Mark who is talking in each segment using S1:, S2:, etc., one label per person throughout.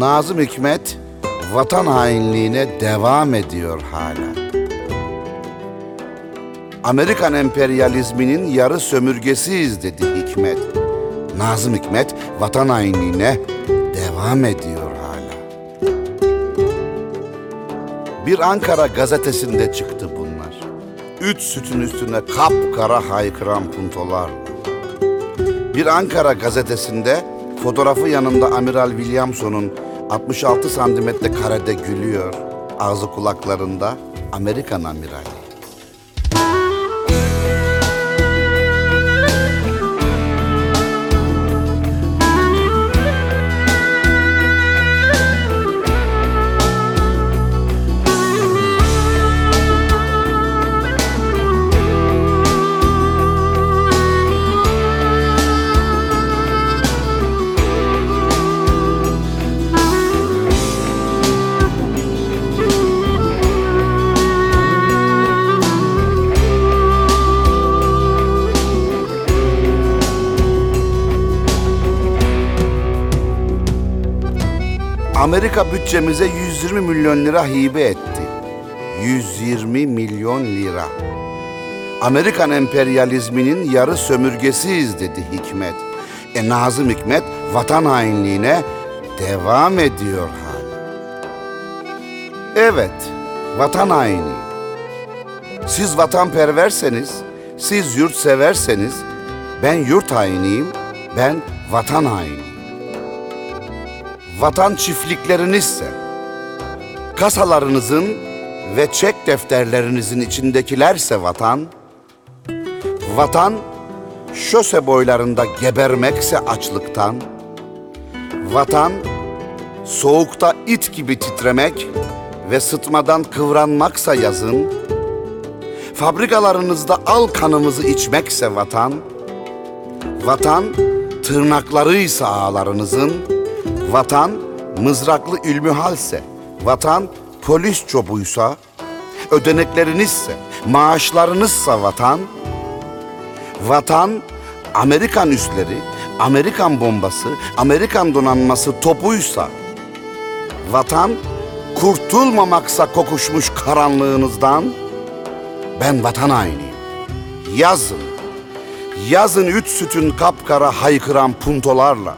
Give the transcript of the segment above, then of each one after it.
S1: Nazım Hikmet vatan hainliğine devam ediyor hala. Amerikan emperyalizminin yarı sömürgesiyiz dedi Hikmet. Nazım Hikmet vatan hainliğine devam ediyor hala. Bir Ankara gazetesinde çıktı bunlar. Üç sütün üstüne kapkara haykıran puntolarla. Bir Ankara gazetesinde fotoğrafı yanında Amiral Williamson'un 66 santimetre karede gülüyor. Ağzı kulaklarında Amerikan amirali. Amerika bütçemize 120 milyon lira hibe etti. 120 milyon lira. Amerikan emperyalizminin yarı sömürgesiyiz dedi Hikmet. E Nazım Hikmet vatan hainliğine devam ediyor hala. Evet, vatan haini. Siz vatanperverseniz, siz yurt severseniz, ben yurt hainiyim, ben vatan hainiyim vatan çiftliklerinizse, kasalarınızın ve çek defterlerinizin içindekilerse vatan, vatan şose boylarında gebermekse açlıktan, vatan soğukta it gibi titremek ve sıtmadan kıvranmaksa yazın, fabrikalarınızda al kanımızı içmekse vatan, vatan tırnaklarıysa ağlarınızın, Vatan mızraklı ilmihalse, vatan polis çobuysa, ödeneklerinizse, maaşlarınızsa vatan, vatan Amerikan üsleri, Amerikan bombası, Amerikan donanması topuysa, vatan kurtulmamaksa kokuşmuş karanlığınızdan, ben vatan hainiyim. Yazın, yazın üç sütün kapkara haykıran puntolarla,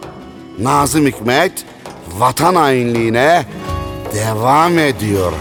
S1: Nazım Hikmet vatan hainliğine devam ediyor